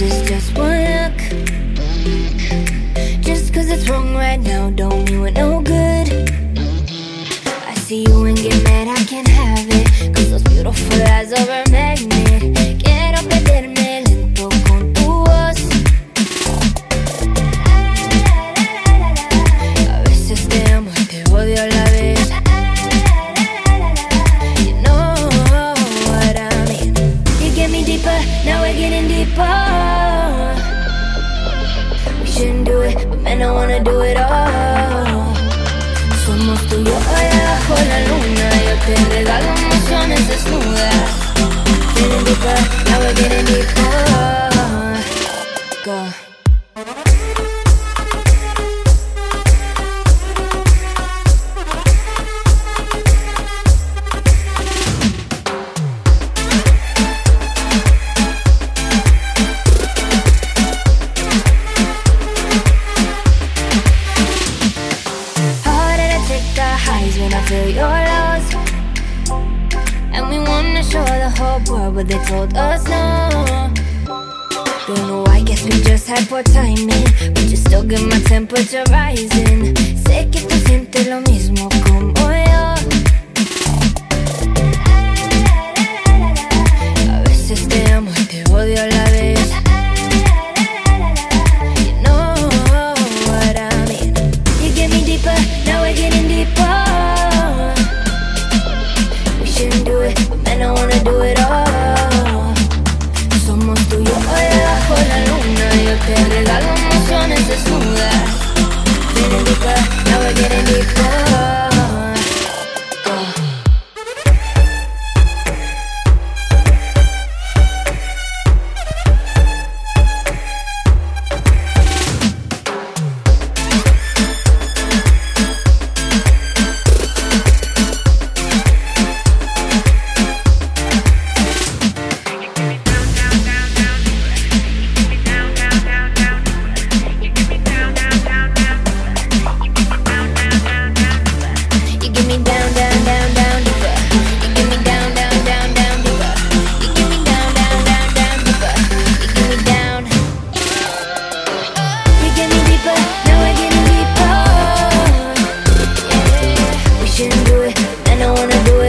this is just one look. Just cause it's wrong right now, don't mean we're no good. I see you and get mad, I can't have it. Cause those beautiful eyes are a magnet. Quiero perderme lento con tu voz. A veces te amo te odio la now we're getting deeper. We shouldn't do it, but man, I wanna do it all. Somos tú y yo allá bajo la luna. Yo te regalo emociones desnudas. Getting deeper, now we're getting deeper. When I feel your lows. And we wanna show the whole world, but they told us no. Don't know, I guess we just had poor timing. But you still get my temperature rising. I don't wanna do